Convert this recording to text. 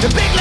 The big